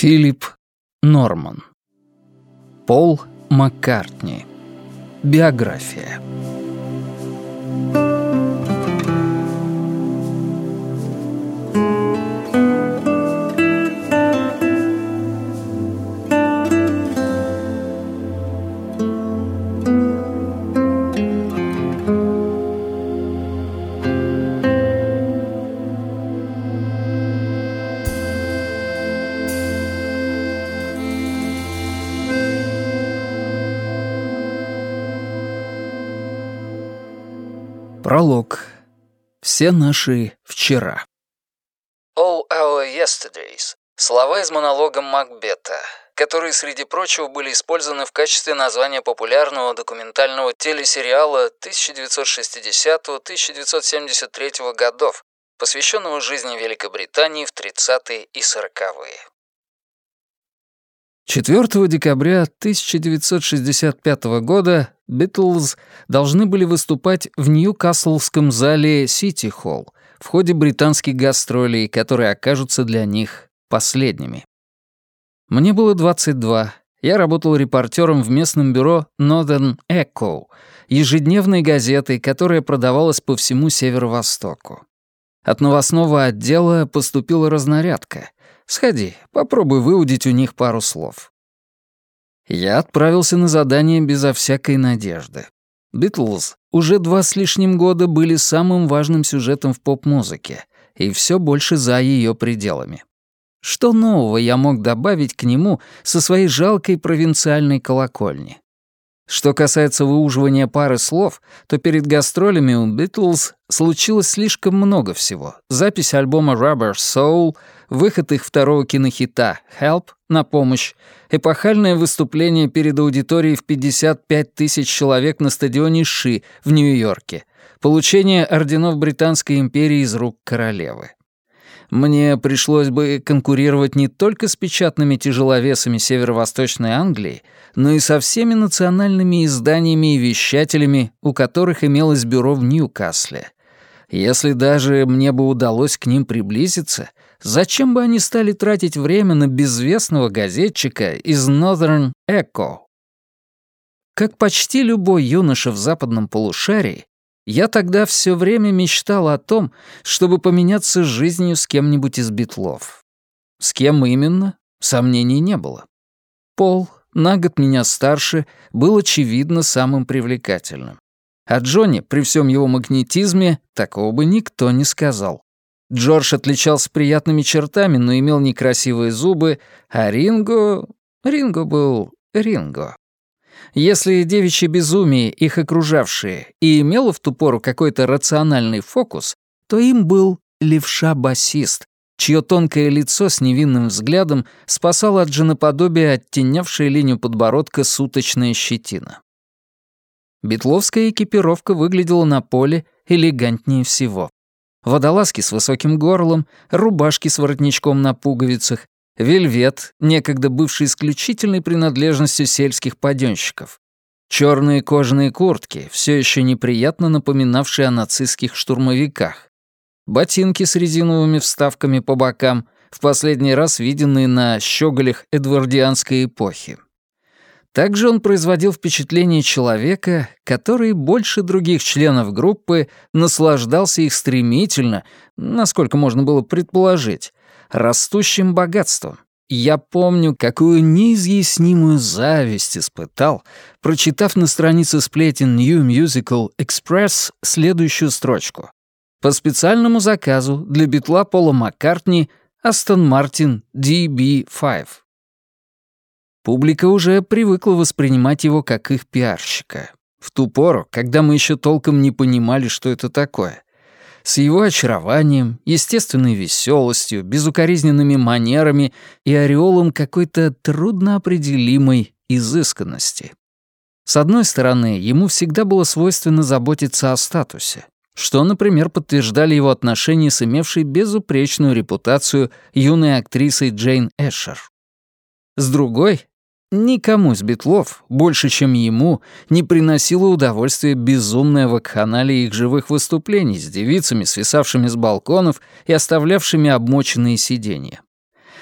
Филипп Норман. Пол Маккартни. Биография. Пролог. Все наши вчера. All our yesterdays. Слова из монолога Макбета, которые, среди прочего, были использованы в качестве названия популярного документального телесериала 1960-1973 годов, посвященного жизни Великобритании в 30-е и 40-е. 4 декабря 1965 года Битлз должны были выступать в Ньюкаслском зале Сити Холл в ходе британских гастролей, которые окажутся для них последними. Мне было 22. Я работал репортером в местном бюро Northern Echo, ежедневной газетой, которая продавалась по всему северо-востоку. От новостного отдела поступила разнарядка — Сходи, попробуй выудить у них пару слов». Я отправился на задание безо всякой надежды. «Битлз» уже два с лишним года были самым важным сюжетом в поп-музыке, и все больше за ее пределами. Что нового я мог добавить к нему со своей жалкой провинциальной колокольни? Что касается выуживания пары слов, то перед гастролями у Битлз случилось слишком много всего. Запись альбома Rubber Soul, выход их второго кинохита «Help» на помощь, эпохальное выступление перед аудиторией в 55 тысяч человек на стадионе Ши в Нью-Йорке, получение орденов Британской империи из рук королевы. Мне пришлось бы конкурировать не только с печатными тяжеловесами северо-восточной Англии, но и со всеми национальными изданиями и вещателями, у которых имелось бюро в Ньюкасле. Если даже мне бы удалось к ним приблизиться, зачем бы они стали тратить время на безвестного газетчика из Northern Echo? Как почти любой юноша в западном полушарии, я тогда все время мечтал о том, чтобы поменяться жизнью с кем-нибудь из битлов. С кем именно, сомнений не было. Пол, на год меня старше, был очевидно самым привлекательным. А Джонни, при всем его магнетизме, такого бы никто не сказал. Джордж отличался приятными чертами, но имел некрасивые зубы, а Ринго... Ринго был Ринго. Если девичье безумие, их окружавшие, и имело в ту пору какой-то рациональный фокус, то им был левша-басист, чье тонкое лицо с невинным взглядом спасало от женоподобия оттенявшей линию подбородка суточная щетина. Бетловская экипировка выглядела на поле элегантнее всего. Водолазки с высоким горлом, рубашки с воротничком на пуговицах, вельвет, некогда бывший исключительной принадлежностью сельских паденщиков, черные кожаные куртки, все еще неприятно напоминавшие о нацистских штурмовиках, ботинки с резиновыми вставками по бокам, в последний раз виденные на щеголях эдвардианской эпохи. Также он производил впечатление человека, который больше других членов группы наслаждался их стремительно, насколько можно было предположить, растущим богатством. Я помню, какую неизъяснимую зависть испытал, прочитав на странице сплетен New Musical Express следующую строчку. По специальному заказу для битла Пола Маккартни Астон Мартин DB5. Публика уже привыкла воспринимать его как их пиарщика. В ту пору, когда мы еще толком не понимали, что это такое с его очарованием, естественной веселостью, безукоризненными манерами и ореолом какой-то трудноопределимой изысканности. С одной стороны, ему всегда было свойственно заботиться о статусе, что, например, подтверждали его отношения с имевшей безупречную репутацию юной актрисой Джейн Эшер. С другой, Никому из битлов, больше чем ему, не приносило удовольствия безумная вакханалия их живых выступлений с девицами, свисавшими с балконов и оставлявшими обмоченные сиденья.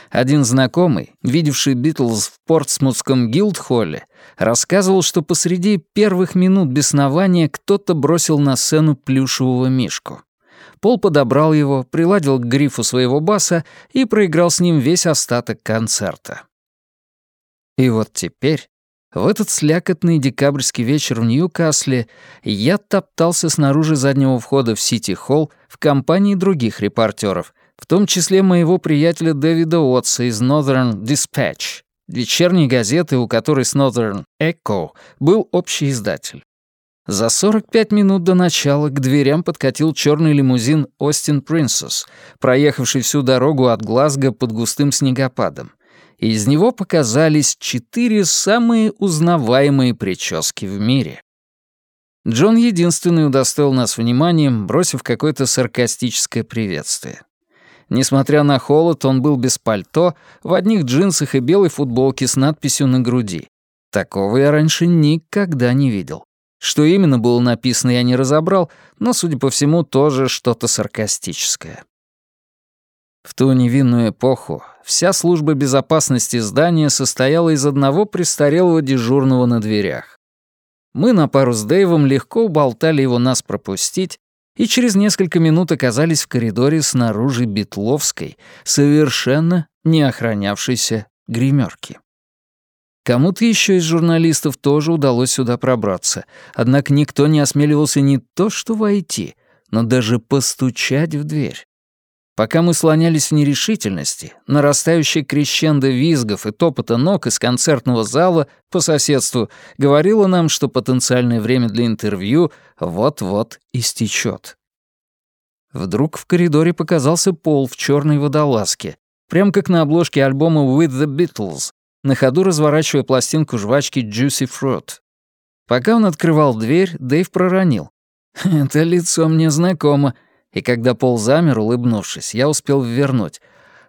Один знакомый, видевший Битлз в Портсмутском гилдхолле, рассказывал, что посреди первых минут беснования кто-то бросил на сцену плюшевого мишку. Пол подобрал его, приладил к грифу своего баса и проиграл с ним весь остаток концерта. И вот теперь, в этот слякотный декабрьский вечер в Ньюкасле, я топтался снаружи заднего входа в Сити-холл в компании других репортеров, в том числе моего приятеля Дэвида Уотса из Northern Dispatch, вечерней газеты, у которой с Northern Echo был общий издатель. За 45 минут до начала к дверям подкатил черный лимузин Austin Princess, проехавший всю дорогу от Глазго под густым снегопадом. И из него показались четыре самые узнаваемые прически в мире. Джон единственный удостоил нас вниманием, бросив какое-то саркастическое приветствие. Несмотря на холод, он был без пальто, в одних джинсах и белой футболке с надписью на груди. Такого я раньше никогда не видел. Что именно было написано, я не разобрал, но, судя по всему, тоже что-то саркастическое. В ту невинную эпоху вся служба безопасности здания состояла из одного престарелого дежурного на дверях. Мы на пару с Дэйвом легко уболтали его нас пропустить, и через несколько минут оказались в коридоре снаружи Битловской, совершенно не охранявшейся гримерки. Кому-то еще из журналистов тоже удалось сюда пробраться, однако никто не осмеливался не то что войти, но даже постучать в дверь. Пока мы слонялись в нерешительности, нарастающая крещендо визгов и топота ног из концертного зала по соседству говорила нам, что потенциальное время для интервью вот-вот истечет. Вдруг в коридоре показался Пол в черной водолазке, прям как на обложке альбома «With the Beatles», на ходу разворачивая пластинку жвачки Juicy Fruit. Пока он открывал дверь, Дэйв проронил. «Это лицо мне знакомо». И когда Пол замер, улыбнувшись, я успел вернуть.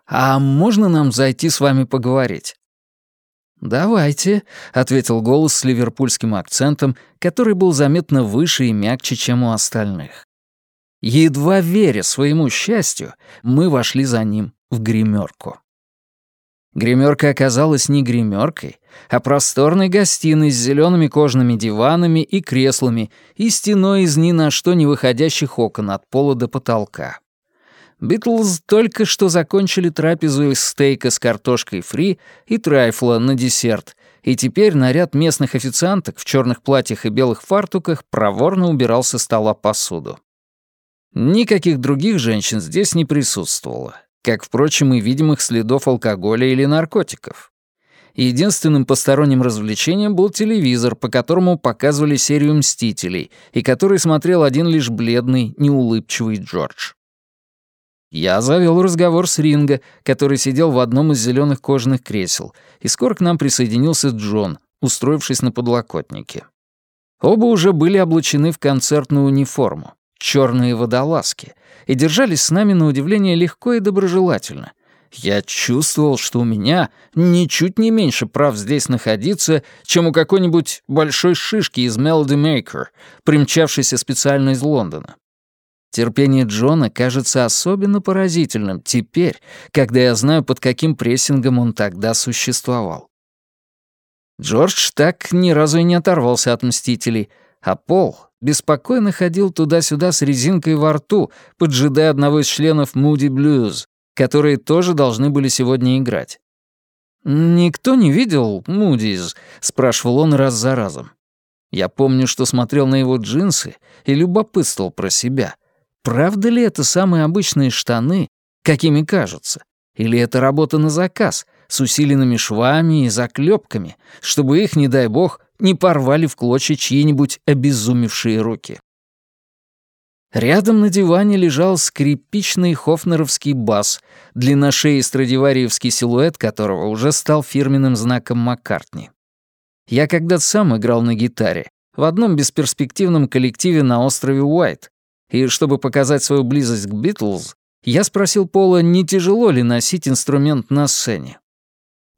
«А можно нам зайти с вами поговорить?» «Давайте», — ответил голос с ливерпульским акцентом, который был заметно выше и мягче, чем у остальных. Едва веря своему счастью, мы вошли за ним в гримерку. Гримерка оказалась не гримеркой, а просторной гостиной с зелеными кожаными диванами и креслами и стеной из ни на что не выходящих окон от пола до потолка. Битлз только что закончили трапезу из стейка с картошкой фри и трайфла на десерт, и теперь наряд местных официанток в черных платьях и белых фартуках проворно убирал со стола посуду. Никаких других женщин здесь не присутствовало как, впрочем, и видимых следов алкоголя или наркотиков. Единственным посторонним развлечением был телевизор, по которому показывали серию «Мстителей», и который смотрел один лишь бледный, неулыбчивый Джордж. Я завел разговор с Ринго, который сидел в одном из зеленых кожаных кресел, и скоро к нам присоединился Джон, устроившись на подлокотнике. Оба уже были облачены в концертную униформу черные водолазки, и держались с нами на удивление легко и доброжелательно. Я чувствовал, что у меня ничуть не меньше прав здесь находиться, чем у какой-нибудь большой шишки из Melody Maker, примчавшейся специально из Лондона. Терпение Джона кажется особенно поразительным теперь, когда я знаю, под каким прессингом он тогда существовал. Джордж так ни разу и не оторвался от «Мстителей», а Пол беспокойно ходил туда-сюда с резинкой во рту, поджидая одного из членов Moody Blues, которые тоже должны были сегодня играть. «Никто не видел Мудиз?» — спрашивал он раз за разом. Я помню, что смотрел на его джинсы и любопытствовал про себя. Правда ли это самые обычные штаны, какими кажутся? Или это работа на заказ, с усиленными швами и заклепками, чтобы их, не дай бог, не порвали в клочья чьи-нибудь обезумевшие руки. Рядом на диване лежал скрипичный хофнеровский бас, длинношеий страдивариевский силуэт которого уже стал фирменным знаком Маккартни. Я когда-то сам играл на гитаре в одном бесперспективном коллективе на острове Уайт, и чтобы показать свою близость к Битлз, я спросил Пола, не тяжело ли носить инструмент на сцене.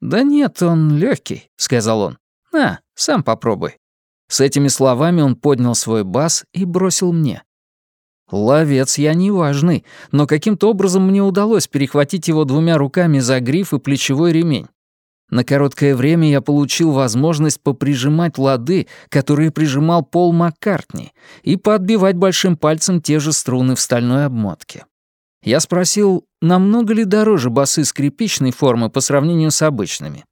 «Да нет, он легкий, сказал он. «На, сам попробуй». С этими словами он поднял свой бас и бросил мне. Ловец я неважный, но каким-то образом мне удалось перехватить его двумя руками за гриф и плечевой ремень. На короткое время я получил возможность поприжимать лады, которые прижимал Пол Маккартни, и поотбивать большим пальцем те же струны в стальной обмотке. Я спросил, намного ли дороже басы скрипичной формы по сравнению с обычными.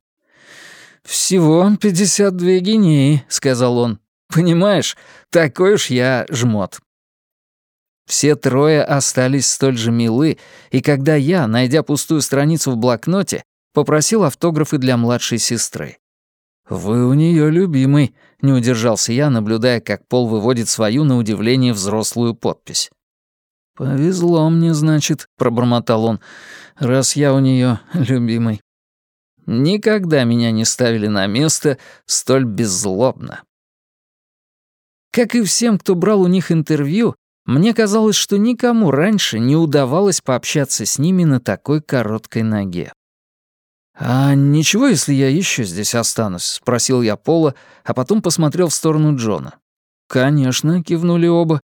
«Всего 52 гинеи», — сказал он. «Понимаешь, такой уж я жмот». Все трое остались столь же милы, и когда я, найдя пустую страницу в блокноте, попросил автографы для младшей сестры. «Вы у нее любимый», — не удержался я, наблюдая, как Пол выводит свою, на удивление, взрослую подпись. «Повезло мне, значит», — пробормотал он, — «раз я у нее любимый». Никогда меня не ставили на место столь беззлобно. Как и всем, кто брал у них интервью, мне казалось, что никому раньше не удавалось пообщаться с ними на такой короткой ноге. «А ничего, если я еще здесь останусь?» — спросил я Пола, а потом посмотрел в сторону Джона. «Конечно», — кивнули оба.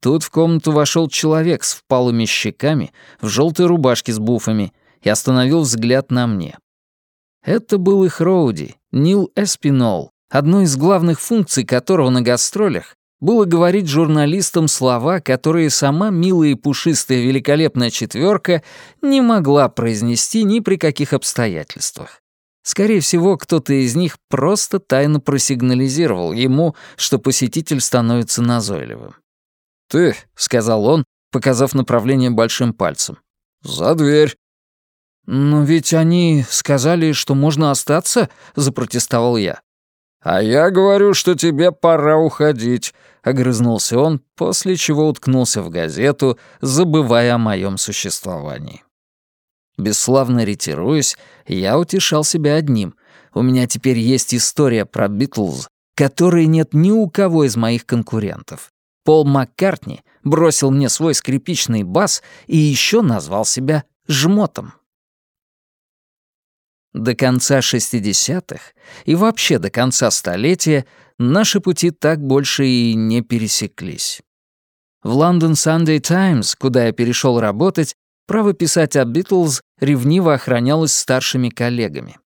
Тут в комнату вошел человек с впалыми щеками, в желтой рубашке с буфами, и остановил взгляд на мне. Это был их Роуди, Нил Эспинол, одной из главных функций которого на гастролях было говорить журналистам слова, которые сама милая и пушистая великолепная четверка не могла произнести ни при каких обстоятельствах. Скорее всего, кто-то из них просто тайно просигнализировал ему, что посетитель становится назойливым. «Ты», — сказал он, показав направление большим пальцем, — «за дверь». «Но ведь они сказали, что можно остаться», — запротестовал я. «А я говорю, что тебе пора уходить», — огрызнулся он, после чего уткнулся в газету, забывая о моем существовании. Бесславно ретируясь, я утешал себя одним. У меня теперь есть история про Битлз, которой нет ни у кого из моих конкурентов. Пол Маккартни бросил мне свой скрипичный бас и еще назвал себя жмотом. До конца 60-х и вообще до конца столетия наши пути так больше и не пересеклись. В London Sunday Times, куда я перешел работать, право писать о Битлз ревниво охранялось старшими коллегами.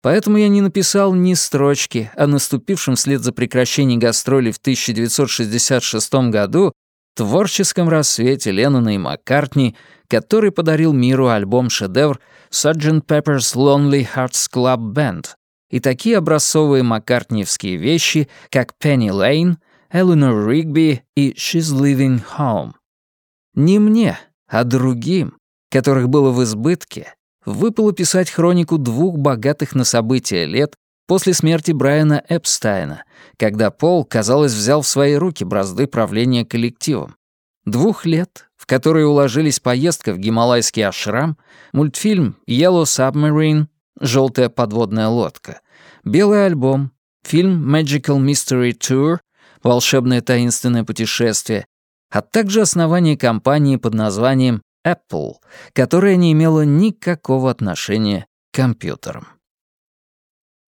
Поэтому я не написал ни строчки о наступившем вслед за прекращением гастролей в 1966 году творческом рассвете Леннона и Маккартни, который подарил миру альбом-шедевр Sgt. Pepper's Lonely Hearts Club Band и такие образцовые маккартниевские вещи, как Penny Lane, Eleanor Rigby и She's Living Home. Не мне, а другим, которых было в избытке, выпало писать хронику двух богатых на события лет после смерти Брайана Эпстайна, когда Пол, казалось, взял в свои руки бразды правления коллективом. Двух лет, в которые уложились поездка в гималайский ашрам, мультфильм «Yellow Submarine» — «Желтая подводная лодка», белый альбом, фильм «Magical Mystery Tour» — «Волшебное таинственное путешествие», а также основание компании под названием Apple, которая не имела никакого отношения к компьютерам.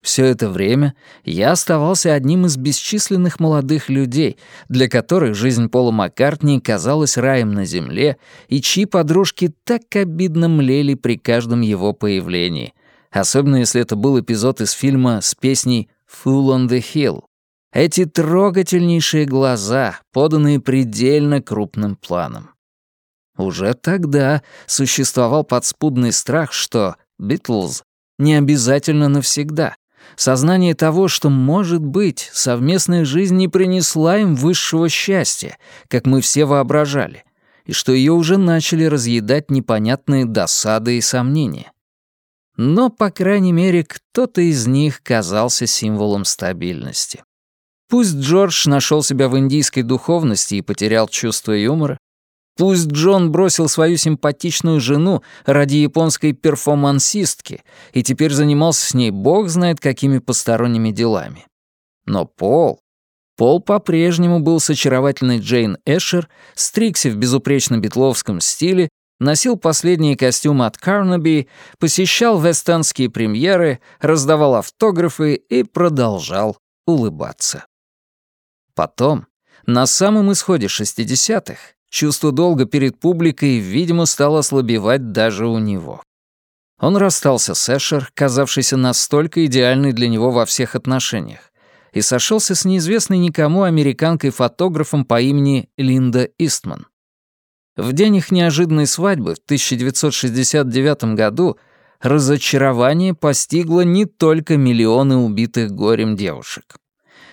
Все это время я оставался одним из бесчисленных молодых людей, для которых жизнь Пола Маккартни казалась раем на земле, и чьи подружки так обидно млели при каждом его появлении, особенно если это был эпизод из фильма с песней «Fool on the Hill». Эти трогательнейшие глаза, поданные предельно крупным планом. Уже тогда существовал подспудный страх, что «Битлз» не обязательно навсегда. Сознание того, что, может быть, совместная жизнь не принесла им высшего счастья, как мы все воображали, и что ее уже начали разъедать непонятные досады и сомнения. Но, по крайней мере, кто-то из них казался символом стабильности. Пусть Джордж нашел себя в индийской духовности и потерял чувство юмора, Пусть Джон бросил свою симпатичную жену ради японской перформансистки и теперь занимался с ней бог знает какими посторонними делами. Но Пол... Пол по-прежнему был с очаровательной Джейн Эшер, стригся в безупречно битловском стиле, носил последние костюмы от Карнаби, посещал вестенские премьеры, раздавал автографы и продолжал улыбаться. Потом, на самом исходе 60-х, чувство долга перед публикой, видимо, стало ослабевать даже у него. Он расстался с Эшер, казавшейся настолько идеальной для него во всех отношениях, и сошелся с неизвестной никому американкой-фотографом по имени Линда Истман. В день их неожиданной свадьбы в 1969 году разочарование постигло не только миллионы убитых горем девушек.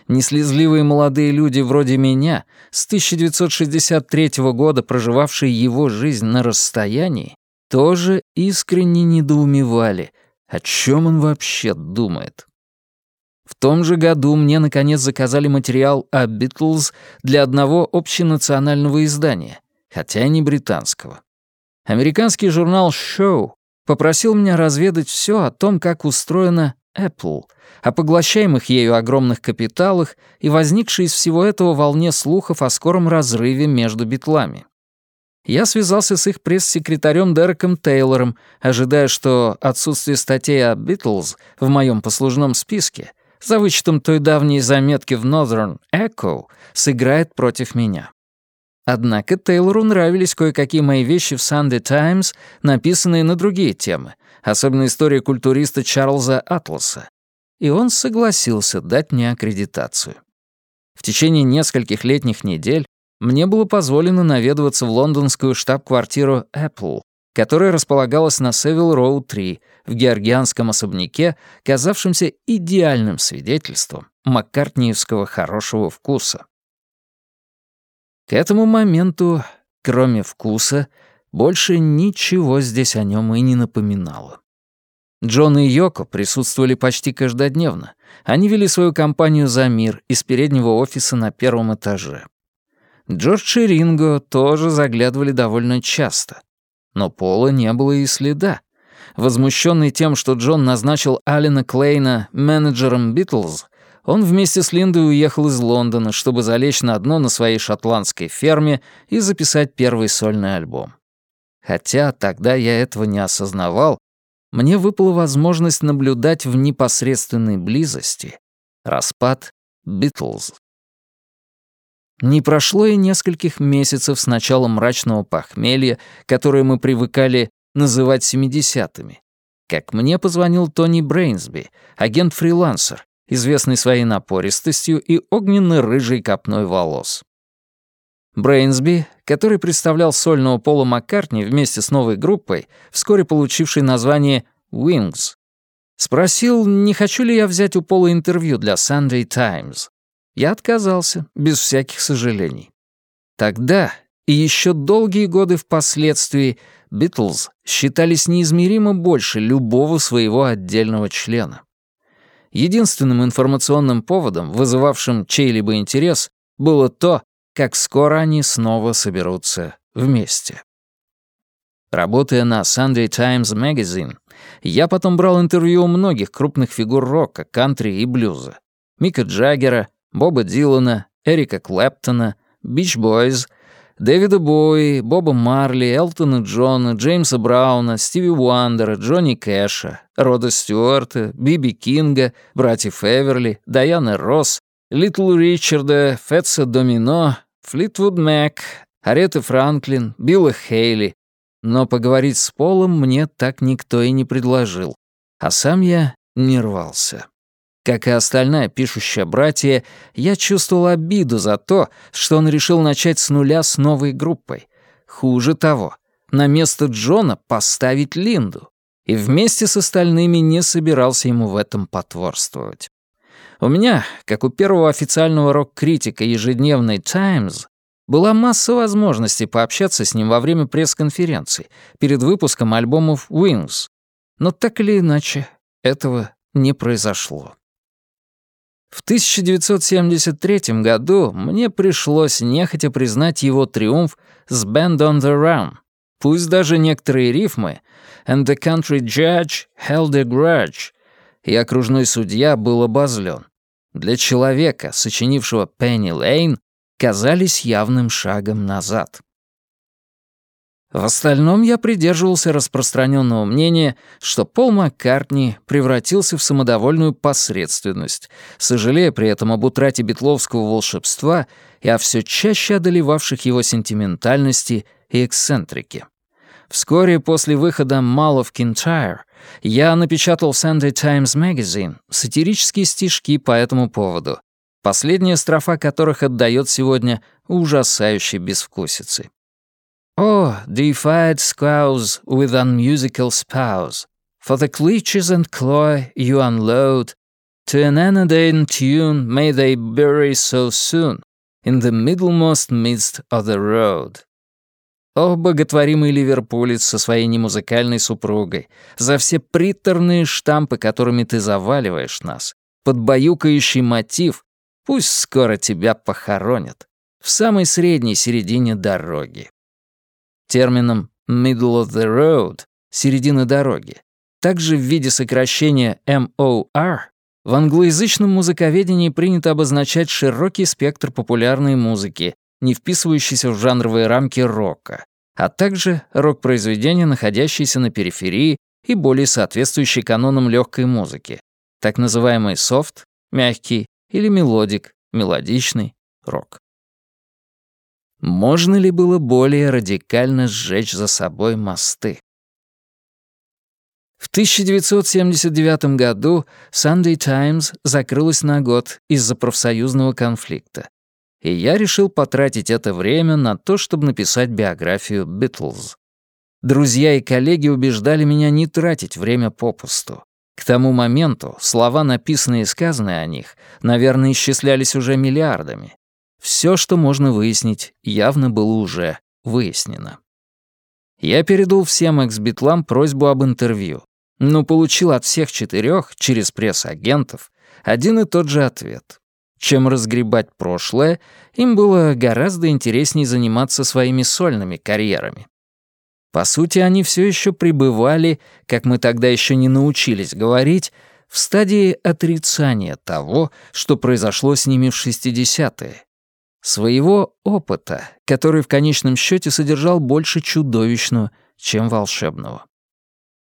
Неслезливые молодые люди вроде меня, с 1963 года проживавшие его жизнь на расстоянии, тоже искренне недоумевали, о чем он вообще думает. В том же году мне, наконец, заказали материал о «Битлз» для одного общенационального издания, хотя и не британского. Американский журнал «Show» попросил меня разведать все о том, как устроена Apple, о поглощаемых ею огромных капиталах и возникшей из всего этого волне слухов о скором разрыве между битлами. Я связался с их пресс-секретарем Дереком Тейлором, ожидая, что отсутствие статей о Битлз в моем послужном списке, за вычетом той давней заметки в Northern Echo, сыграет против меня. Однако Тейлору нравились кое-какие мои вещи в Sunday Times, написанные на другие темы, особенно история культуриста Чарльза Атласа, и он согласился дать мне аккредитацию. В течение нескольких летних недель мне было позволено наведываться в лондонскую штаб-квартиру Apple, которая располагалась на Севил Роу 3 в георгианском особняке, казавшемся идеальным свидетельством маккартниевского хорошего вкуса. К этому моменту, кроме вкуса, больше ничего здесь о нем и не напоминало. Джон и Йоко присутствовали почти каждодневно. Они вели свою компанию за мир из переднего офиса на первом этаже. Джордж и Ринго тоже заглядывали довольно часто. Но Пола не было и следа. Возмущенный тем, что Джон назначил Алина Клейна менеджером «Битлз», он вместе с Линдой уехал из Лондона, чтобы залечь на дно на своей шотландской ферме и записать первый сольный альбом. Хотя тогда я этого не осознавал, мне выпала возможность наблюдать в непосредственной близости распад Битлз. Не прошло и нескольких месяцев с начала мрачного похмелья, которое мы привыкали называть семидесятыми. Как мне позвонил Тони Брейнсби, агент-фрилансер, известный своей напористостью и огненно-рыжей копной волос. Брейнсби, который представлял сольного Пола Маккартни вместе с новой группой, вскоре получившей название «Wings», спросил, не хочу ли я взять у Пола интервью для Sunday Times. Я отказался, без всяких сожалений. Тогда и еще долгие годы впоследствии Битлз считались неизмеримо больше любого своего отдельного члена. Единственным информационным поводом, вызывавшим чей-либо интерес, было то, как скоро они снова соберутся вместе. Работая на Sunday Times Magazine, я потом брал интервью у многих крупных фигур рока, кантри и блюза. Мика Джаггера, Боба Дилана, Эрика Клэптона, Бич Бойз, Дэвида Боуи, Боба Марли, Элтона Джона, Джеймса Брауна, Стиви Уандера, Джонни Кэша, Рода Стюарта, Биби Кинга, братьев Эверли, Дайана Росс, Литл Ричарда, Фетса Домино, Флитвуд Мэк, Ареты Франклин, Билла Хейли. Но поговорить с Полом мне так никто и не предложил, а сам я не рвался. Как и остальная пишущая братья, я чувствовал обиду за то, что он решил начать с нуля с новой группой. Хуже того, на место Джона поставить Линду. И вместе с остальными не собирался ему в этом потворствовать. У меня, как у первого официального рок-критика ежедневной «Таймс», была масса возможностей пообщаться с ним во время пресс-конференций перед выпуском альбомов «Wings», но так или иначе этого не произошло. В 1973 году мне пришлось нехотя признать его триумф с «Band on the Run», пусть даже некоторые рифмы «And the country judge held a grudge» и окружной судья был обозлен для человека, сочинившего «Пенни Лейн», казались явным шагом назад. В остальном я придерживался распространенного мнения, что Пол Маккартни превратился в самодовольную посредственность, сожалея при этом об утрате битловского волшебства и о все чаще одолевавших его сентиментальности и эксцентрики. Вскоре после выхода «Mall of Kintyre» я напечатал в Sunday Times Magazine сатирические стишки по этому поводу, последняя строфа которых отдает сегодня ужасающей безвкусицей. Oh, deified scows with unmusical spouse, For the cleaches and cloy you unload, To an anodyne tune may they bury so soon In the middlemost midst of the road. О, боготворимый ливерпулец со своей немузыкальной супругой, за все приторные штампы, которыми ты заваливаешь нас, под баюкающий мотив, пусть скоро тебя похоронят, в самой средней середине дороги. Термином «middle of the road» — «середина дороги», также в виде сокращения MOR, в англоязычном музыковедении принято обозначать широкий спектр популярной музыки, не вписывающийся в жанровые рамки рока, а также рок-произведения, находящиеся на периферии и более соответствующие канонам легкой музыки, так называемый софт, мягкий или melodic, мелодичный рок. Можно ли было более радикально сжечь за собой мосты? В 1979 году Sunday Times закрылась на год из-за профсоюзного конфликта, и я решил потратить это время на то, чтобы написать биографию Битлз. Друзья и коллеги убеждали меня не тратить время попусту. К тому моменту слова, написанные и сказанные о них, наверное, исчислялись уже миллиардами. Все, что можно выяснить, явно было уже выяснено. Я передал всем экс-битлам просьбу об интервью, но получил от всех четырех через пресс-агентов один и тот же ответ. Чем разгребать прошлое, им было гораздо интереснее заниматься своими сольными карьерами. По сути, они все еще пребывали, как мы тогда еще не научились говорить, в стадии отрицания того, что произошло с ними в 60-е, Своего опыта, который в конечном счете содержал больше чудовищного, чем волшебного.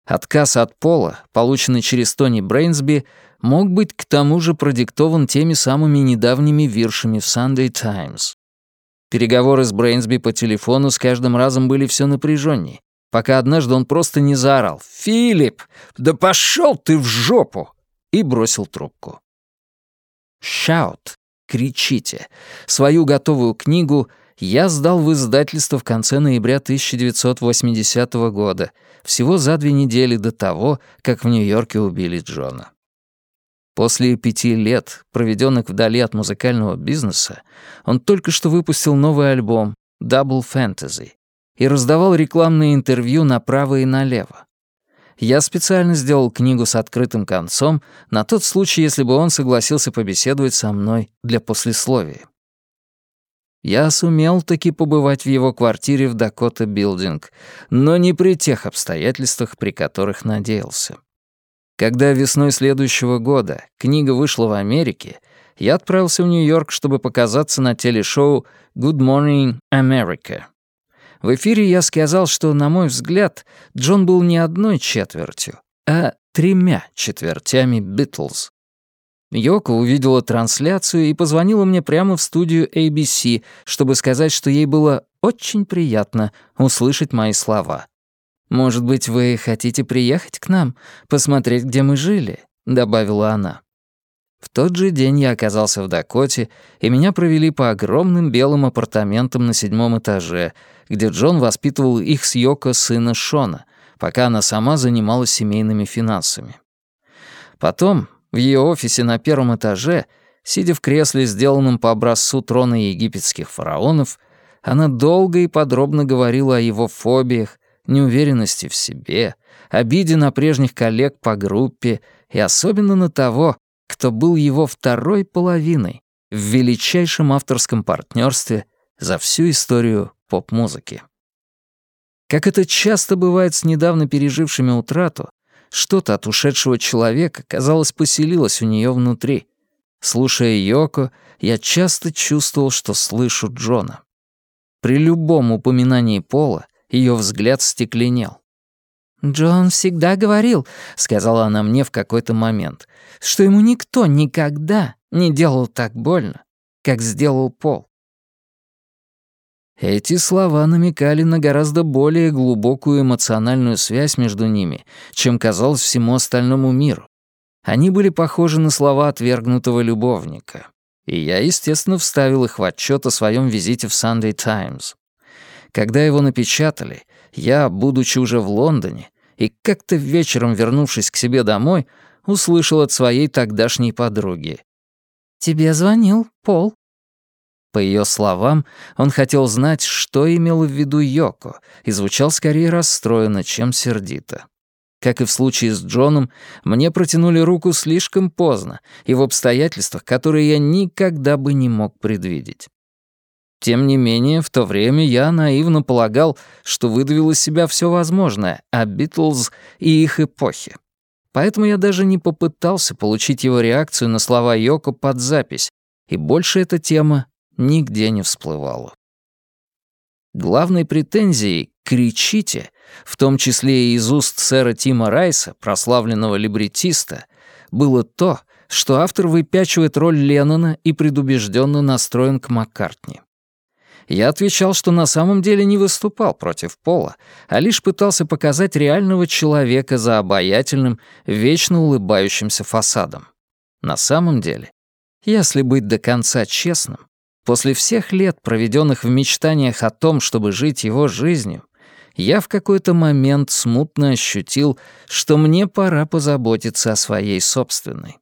Отказ от пола, полученный через Тони Брейнсби, мог быть к тому же продиктован теми самыми недавними виршами в Sunday Times. Переговоры с Брейнсби по телефону с каждым разом были все напряженнее, пока однажды он просто не заорал «Филипп, да пошел ты в жопу!» и бросил трубку. Shout кричите. Свою готовую книгу я сдал в издательство в конце ноября 1980 года, всего за две недели до того, как в Нью-Йорке убили Джона. После пяти лет, проведенных вдали от музыкального бизнеса, он только что выпустил новый альбом «Double Fantasy» и раздавал рекламные интервью направо и налево. Я специально сделал книгу с открытым концом на тот случай, если бы он согласился побеседовать со мной для послесловия. Я сумел таки побывать в его квартире в Дакота Билдинг, но не при тех обстоятельствах, при которых надеялся. Когда весной следующего года книга вышла в Америке, я отправился в Нью-Йорк, чтобы показаться на телешоу «Good Morning America», в эфире я сказал, что, на мой взгляд, Джон был не одной четвертью, а тремя четвертями Битлз. Йоко увидела трансляцию и позвонила мне прямо в студию ABC, чтобы сказать, что ей было очень приятно услышать мои слова. «Может быть, вы хотите приехать к нам, посмотреть, где мы жили?» — добавила она. В тот же день я оказался в Дакоте, и меня провели по огромным белым апартаментам на седьмом этаже, где Джон воспитывал их с Йоко сына Шона, пока она сама занималась семейными финансами. Потом, в ее офисе на первом этаже, сидя в кресле, сделанном по образцу трона египетских фараонов, она долго и подробно говорила о его фобиях, неуверенности в себе, обиде на прежних коллег по группе и особенно на того, кто был его второй половиной в величайшем авторском партнерстве за всю историю поп-музыки. Как это часто бывает с недавно пережившими утрату, что-то от ушедшего человека, казалось, поселилось у нее внутри. Слушая Йоко, я часто чувствовал, что слышу Джона. При любом упоминании Пола Ее взгляд стекленел. «Джон всегда говорил», — сказала она мне в какой-то момент, «что ему никто никогда не делал так больно, как сделал Пол». Эти слова намекали на гораздо более глубокую эмоциональную связь между ними, чем казалось всему остальному миру. Они были похожи на слова отвергнутого любовника. И я, естественно, вставил их в отчет о своем визите в Sunday Times. Когда его напечатали, я, будучи уже в Лондоне, и как-то вечером, вернувшись к себе домой, услышал от своей тогдашней подруги. «Тебе звонил Пол». По ее словам, он хотел знать, что имела в виду Йоко, и звучал скорее расстроенно, чем сердито. Как и в случае с Джоном, мне протянули руку слишком поздно и в обстоятельствах, которые я никогда бы не мог предвидеть. Тем не менее, в то время я наивно полагал, что выдавил из себя все возможное о Битлз и их эпохе. Поэтому я даже не попытался получить его реакцию на слова Йоко под запись, и больше эта тема нигде не всплывала. Главной претензией «кричите», в том числе и из уст сэра Тима Райса, прославленного либретиста, было то, что автор выпячивает роль Леннона и предубежденно настроен к Маккартни. Я отвечал, что на самом деле не выступал против Пола, а лишь пытался показать реального человека за обаятельным, вечно улыбающимся фасадом. На самом деле, если быть до конца честным, после всех лет, проведенных в мечтаниях о том, чтобы жить его жизнью, я в какой-то момент смутно ощутил, что мне пора позаботиться о своей собственной.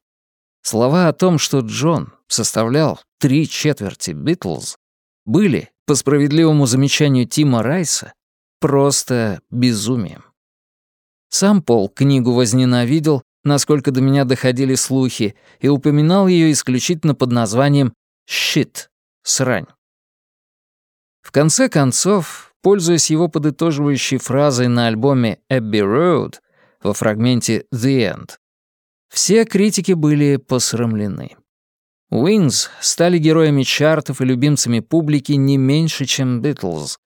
Слова о том, что Джон составлял три четверти Битлз, были, по справедливому замечанию Тима Райса, просто безумием. Сам Пол книгу возненавидел, насколько до меня доходили слухи, и упоминал ее исключительно под названием «щит» — «срань». В конце концов, пользуясь его подытоживающей фразой на альбоме «Abbey Road» во фрагменте «The End», все критики были посрамлены. Уинз стали героями чартов и любимцами публики не меньше, чем Битлз.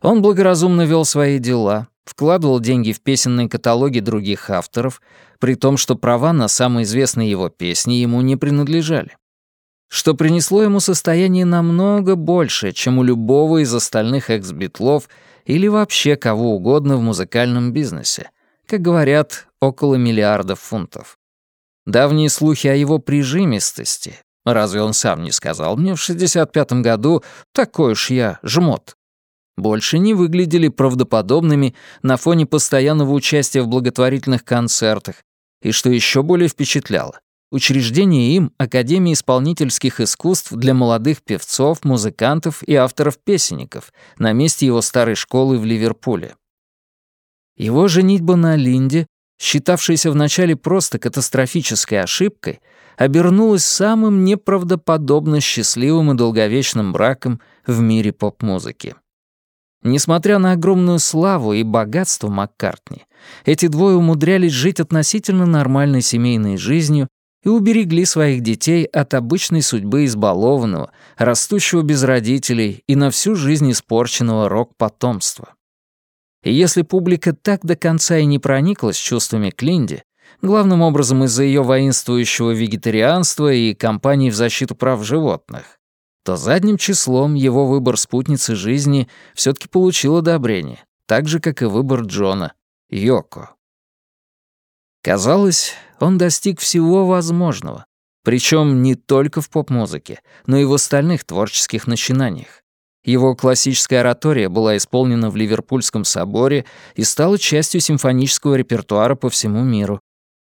Он благоразумно вел свои дела, вкладывал деньги в песенные каталоги других авторов, при том, что права на самые известные его песни ему не принадлежали. Что принесло ему состояние намного больше, чем у любого из остальных экс-битлов или вообще кого угодно в музыкальном бизнесе. Как говорят, около миллиарда фунтов. Давние слухи о его прижимистости, Разве он сам не сказал мне в 65-м году «такой уж я, жмот»? Больше не выглядели правдоподобными на фоне постоянного участия в благотворительных концертах, и, что еще более впечатляло, учреждение им Академии исполнительских искусств для молодых певцов, музыкантов и авторов-песенников на месте его старой школы в Ливерпуле. Его женитьба на Линде, считавшаяся вначале просто катастрофической ошибкой, обернулась самым неправдоподобно счастливым и долговечным браком в мире поп-музыки. Несмотря на огромную славу и богатство Маккартни, эти двое умудрялись жить относительно нормальной семейной жизнью и уберегли своих детей от обычной судьбы избалованного, растущего без родителей и на всю жизнь испорченного рок-потомства. И если публика так до конца и не прониклась чувствами Клинди, главным образом из-за ее воинствующего вегетарианства и кампаний в защиту прав животных, то задним числом его выбор спутницы жизни все-таки получил одобрение, так же, как и выбор Джона, Йоко. Казалось, он достиг всего возможного, причем не только в поп-музыке, но и в остальных творческих начинаниях. Его классическая оратория была исполнена в Ливерпульском соборе и стала частью симфонического репертуара по всему миру,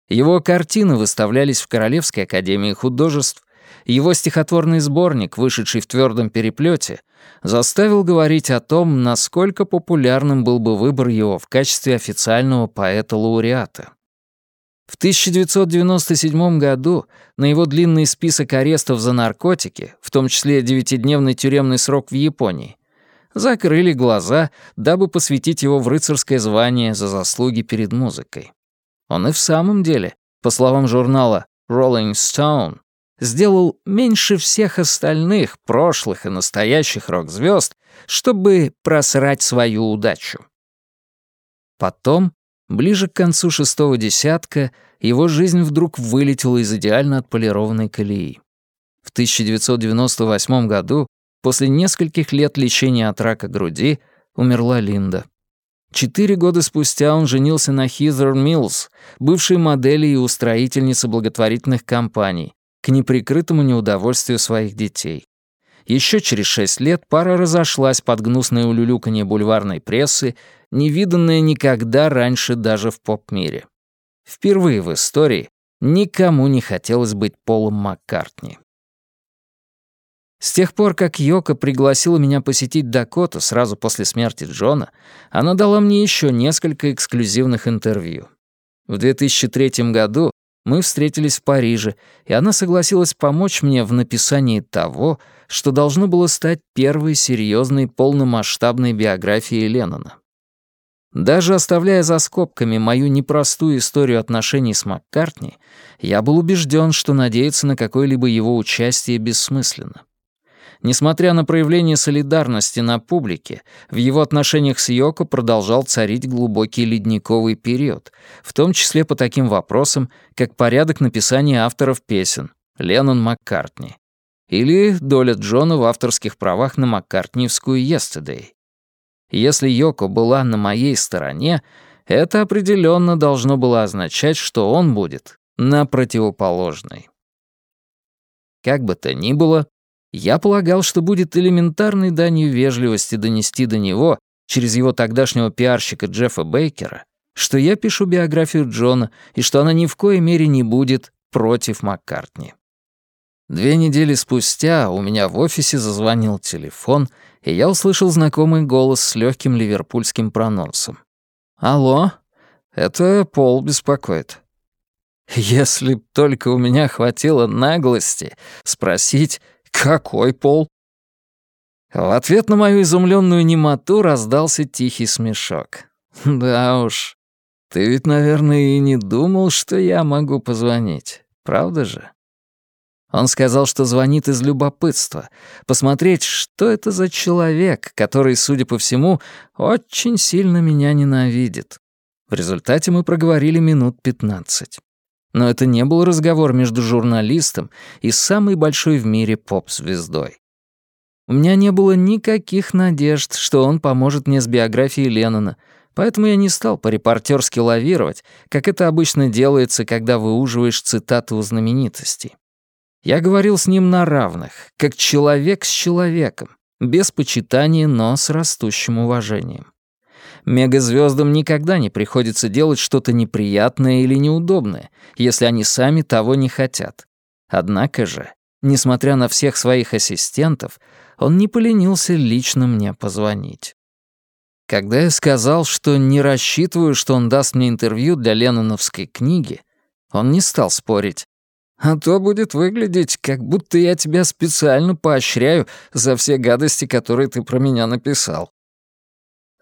его картины выставлялись в Королевской академии художеств, его стихотворный сборник, вышедший в твердом переплете, заставил говорить о том, насколько популярным был бы выбор его в качестве официального поэта-лауреата. В 1997 году на его длинный список арестов за наркотики, в том числе девятидневный тюремный срок в Японии, закрыли глаза, дабы посвятить его в рыцарское звание за заслуги перед музыкой. Он и в самом деле, по словам журнала Rolling Stone, сделал меньше всех остальных прошлых и настоящих рок-звезд, чтобы просрать свою удачу. Потом, ближе к концу шестого десятка, его жизнь вдруг вылетела из идеально отполированной колеи. В 1998 году, после нескольких лет лечения от рака груди, умерла Линда. Четыре года спустя он женился на Хизер Миллс, бывшей модели и устроительнице благотворительных компаний, к неприкрытому неудовольствию своих детей. Еще через шесть лет пара разошлась под гнусное улюлюканье бульварной прессы, невиданное никогда раньше даже в поп-мире. Впервые в истории никому не хотелось быть Полом Маккартни. С тех пор, как Йока пригласила меня посетить Дакоту сразу после смерти Джона, она дала мне еще несколько эксклюзивных интервью. В 2003 году мы встретились в Париже, и она согласилась помочь мне в написании того, что должно было стать первой серьезной полномасштабной биографией Леннона. Даже оставляя за скобками мою непростую историю отношений с Маккартни, я был убежден, что надеяться на какое-либо его участие бессмысленно. Несмотря на проявление солидарности на публике, в его отношениях с Йоко продолжал царить глубокий ледниковый период, в том числе по таким вопросам, как порядок написания авторов песен Леннон Маккартни или доля Джона в авторских правах на Маккартниевскую «Yesterday». Если Йоко была на моей стороне, это определенно должно было означать, что он будет на противоположной. Как бы то ни было, я полагал, что будет элементарной данью вежливости донести до него, через его тогдашнего пиарщика Джеффа Бейкера, что я пишу биографию Джона и что она ни в коей мере не будет против Маккартни. Две недели спустя у меня в офисе зазвонил телефон, и я услышал знакомый голос с легким ливерпульским прононсом. «Алло, это Пол беспокоит». Если б только у меня хватило наглости спросить, «Какой пол?» В ответ на мою изумленную немоту раздался тихий смешок. «Да уж, ты ведь, наверное, и не думал, что я могу позвонить, правда же?» Он сказал, что звонит из любопытства, посмотреть, что это за человек, который, судя по всему, очень сильно меня ненавидит. В результате мы проговорили минут пятнадцать. Но это не был разговор между журналистом и самой большой в мире поп-звездой. У меня не было никаких надежд, что он поможет мне с биографией Леннона, поэтому я не стал по-репортерски лавировать, как это обычно делается, когда выуживаешь цитаты у знаменитостей. Я говорил с ним на равных, как человек с человеком, без почитания, но с растущим уважением. Мегазвездам никогда не приходится делать что-то неприятное или неудобное, если они сами того не хотят. Однако же, несмотря на всех своих ассистентов, он не поленился лично мне позвонить. Когда я сказал, что не рассчитываю, что он даст мне интервью для Ленноновской книги, он не стал спорить. А то будет выглядеть, как будто я тебя специально поощряю за все гадости, которые ты про меня написал.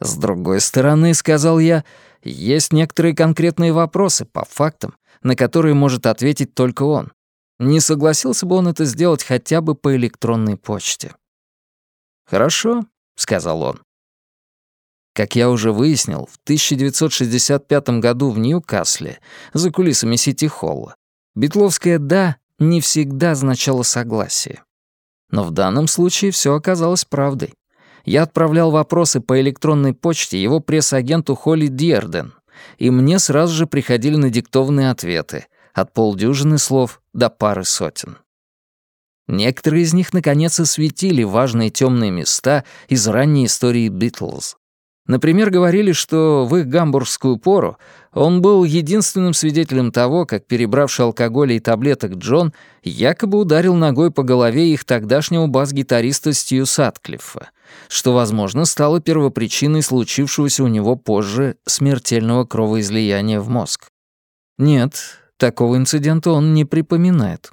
С другой стороны, сказал я, есть некоторые конкретные вопросы по фактам, на которые может ответить только он. Не согласился бы он это сделать хотя бы по электронной почте. «Хорошо», — сказал он. Как я уже выяснил, в 1965 году в Ньюкасле, за кулисами Сити-Холла, битловское «да» не всегда означало согласие. Но в данном случае все оказалось правдой я отправлял вопросы по электронной почте его пресс-агенту Холли Дьерден, и мне сразу же приходили надиктованные ответы, от полдюжины слов до пары сотен. Некоторые из них, наконец, осветили важные темные места из ранней истории Битлз. Например, говорили, что в их гамбургскую пору он был единственным свидетелем того, как перебравший алкоголя и таблеток Джон якобы ударил ногой по голове их тогдашнего бас-гитариста Стью Сатклиффа, что, возможно, стало первопричиной случившегося у него позже смертельного кровоизлияния в мозг. Нет, такого инцидента он не припоминает.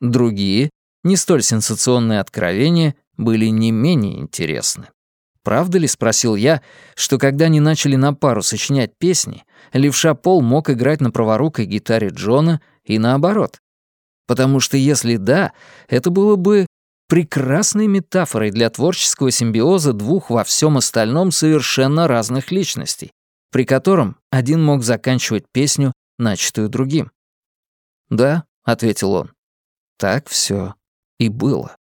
Другие, не столь сенсационные откровения, были не менее интересны. Правда ли, спросил я, что когда они начали на пару сочинять песни, левша Пол мог играть на праворукой гитаре Джона и наоборот? Потому что если да, это было бы прекрасной метафорой для творческого симбиоза двух во всем остальном совершенно разных личностей, при котором один мог заканчивать песню, начатую другим. «Да», — ответил он, — «так все и было».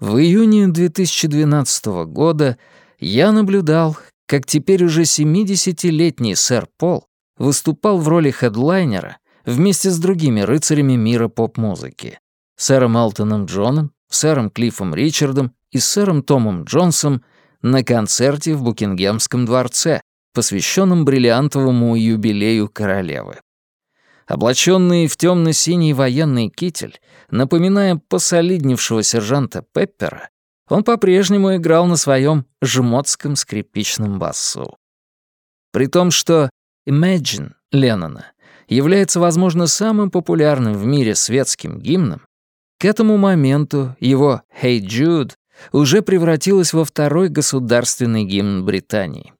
В июне 2012 года я наблюдал, как теперь уже 70-летний сэр Пол выступал в роли хедлайнера вместе с другими рыцарями мира поп-музыки — сэром Элтоном Джоном, сэром Клиффом Ричардом и сэром Томом Джонсом на концерте в Букингемском дворце, посвященном бриллиантовому юбилею королевы. Облаченный в темно-синий военный китель, напоминая посолидневшего сержанта Пеппера, он по-прежнему играл на своем жмотском скрипичном басу. При том, что «Imagine» Леннона является, возможно, самым популярным в мире светским гимном, к этому моменту его «Hey Jude» уже превратилась во второй государственный гимн Британии.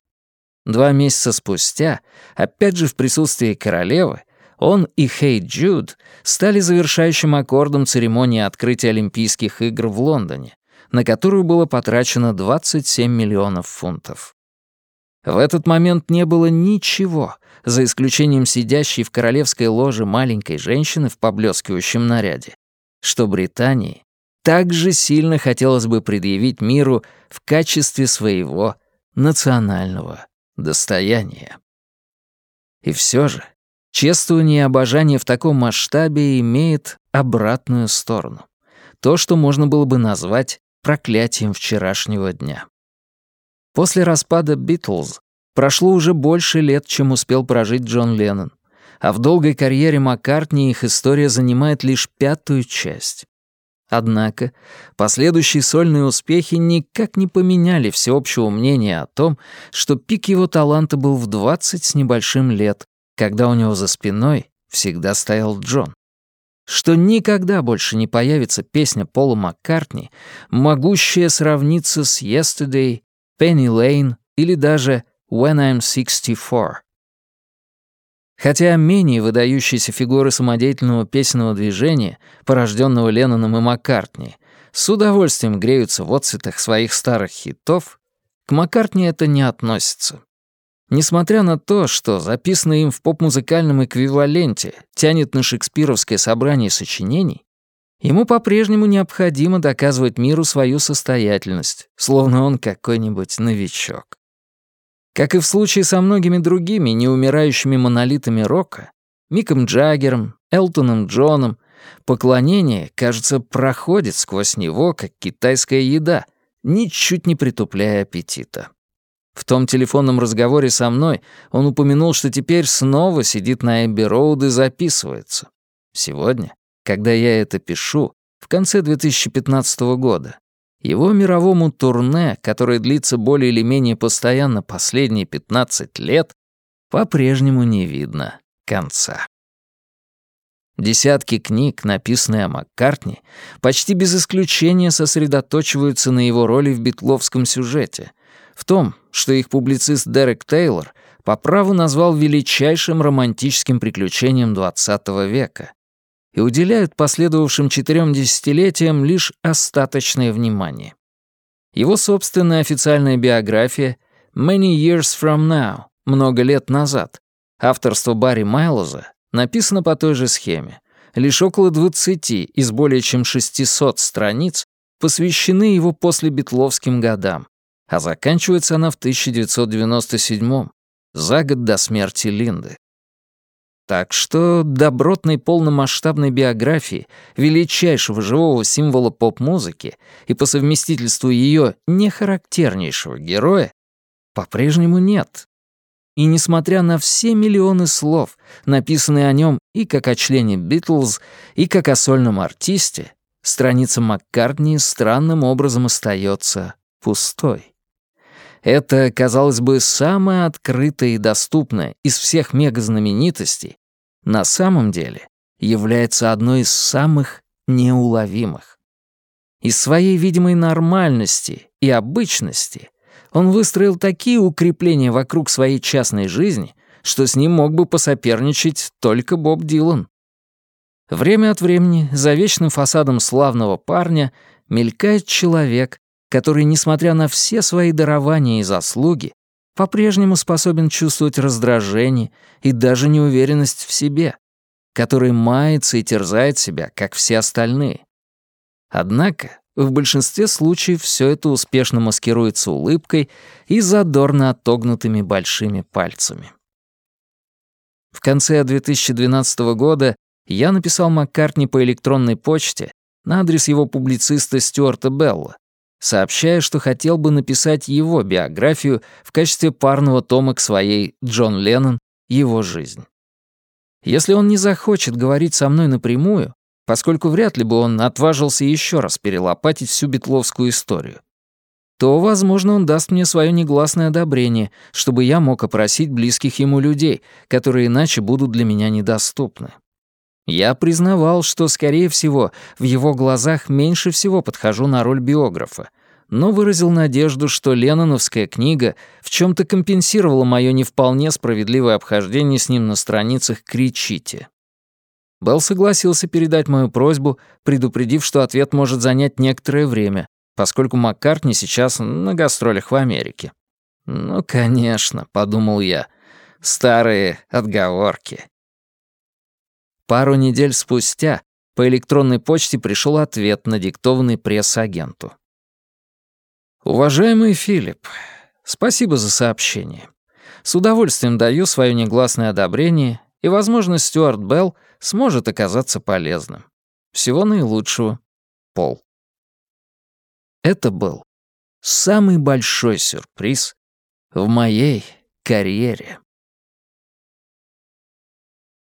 Два месяца спустя, опять же в присутствии королевы, он и «Hey Jude» стали завершающим аккордом церемонии открытия Олимпийских игр в Лондоне, на которую было потрачено 27 миллионов фунтов. В этот момент не было ничего, за исключением сидящей в королевской ложе маленькой женщины в поблескивающем наряде, что Британии так же сильно хотелось бы предъявить миру в качестве своего национального достояния. И все же чествование и обожание в таком масштабе имеет обратную сторону. То, что можно было бы назвать проклятием вчерашнего дня. После распада «Битлз» прошло уже больше лет, чем успел прожить Джон Леннон, а в долгой карьере Маккартни их история занимает лишь пятую часть. Однако последующие сольные успехи никак не поменяли всеобщего мнения о том, что пик его таланта был в 20 с небольшим лет, когда у него за спиной всегда стоял Джон. Что никогда больше не появится песня Пола Маккартни, могущая сравниться с «Yesterday», «Penny Lane» или даже «When I'm 64». Хотя менее выдающиеся фигуры самодеятельного песенного движения, порожденного Ленноном и Маккартни, с удовольствием греются в отцветах своих старых хитов, к Маккартни это не относится. Несмотря на то, что записанное им в поп-музыкальном эквиваленте тянет на шекспировское собрание сочинений, ему по-прежнему необходимо доказывать миру свою состоятельность, словно он какой-нибудь новичок. Как и в случае со многими другими неумирающими монолитами рока, Миком Джаггером, Элтоном Джоном, поклонение, кажется, проходит сквозь него, как китайская еда, ничуть не притупляя аппетита. В том телефонном разговоре со мной он упомянул, что теперь снова сидит на Эбби-Роуд и записывается. Сегодня, когда я это пишу, в конце 2015 года, его мировому турне, которое длится более или менее постоянно последние 15 лет, по-прежнему не видно конца. Десятки книг, написанные о Маккартни, почти без исключения сосредоточиваются на его роли в битловском сюжете, в том, что их публицист Дерек Тейлор по праву назвал величайшим романтическим приключением XX века, и уделяют последовавшим четырем десятилетиям лишь остаточное внимание. Его собственная официальная биография «Many Years From Now» — «Много лет назад» авторство Барри Майлоза написано по той же схеме. Лишь около 20 из более чем 600 страниц посвящены его послебитловским годам, а заканчивается она в 1997 за год до смерти Линды. Так что добротной полномасштабной биографии величайшего живого символа поп-музыки и по совместительству ее нехарактернейшего героя по-прежнему нет. И несмотря на все миллионы слов, написанные о нем и как о члене Битлз, и как о сольном артисте, страница Маккартни странным образом остается пустой. Это, казалось бы, самое открытое и доступное из всех мегазнаменитостей, на самом деле является одной из самых неуловимых. Из своей видимой нормальности и обычности он выстроил такие укрепления вокруг своей частной жизни, что с ним мог бы посоперничать только Боб Дилан. Время от времени за вечным фасадом славного парня мелькает человек, который, несмотря на все свои дарования и заслуги, по-прежнему способен чувствовать раздражение и даже неуверенность в себе, который мается и терзает себя, как все остальные. Однако в большинстве случаев все это успешно маскируется улыбкой и задорно отогнутыми большими пальцами. В конце 2012 года я написал Маккартни по электронной почте на адрес его публициста Стюарта Белла, сообщая, что хотел бы написать его биографию в качестве парного тома к своей «Джон Леннон. Его жизнь». Если он не захочет говорить со мной напрямую, поскольку вряд ли бы он отважился еще раз перелопатить всю битловскую историю, то, возможно, он даст мне свое негласное одобрение, чтобы я мог опросить близких ему людей, которые иначе будут для меня недоступны. Я признавал, что, скорее всего, в его глазах меньше всего подхожу на роль биографа, но выразил надежду, что Ленноновская книга в чем то компенсировала мое не вполне справедливое обхождение с ним на страницах «Кричите». Белл согласился передать мою просьбу, предупредив, что ответ может занять некоторое время, поскольку Маккартни сейчас на гастролях в Америке. «Ну, конечно», — подумал я, — «старые отговорки». Пару недель спустя по электронной почте пришел ответ, надиктованный пресс-агенту. «Уважаемый Филипп, спасибо за сообщение. С удовольствием даю свое негласное одобрение, и, возможно, Стюарт Белл сможет оказаться полезным. Всего наилучшего. Пол». Это был самый большой сюрприз в моей карьере.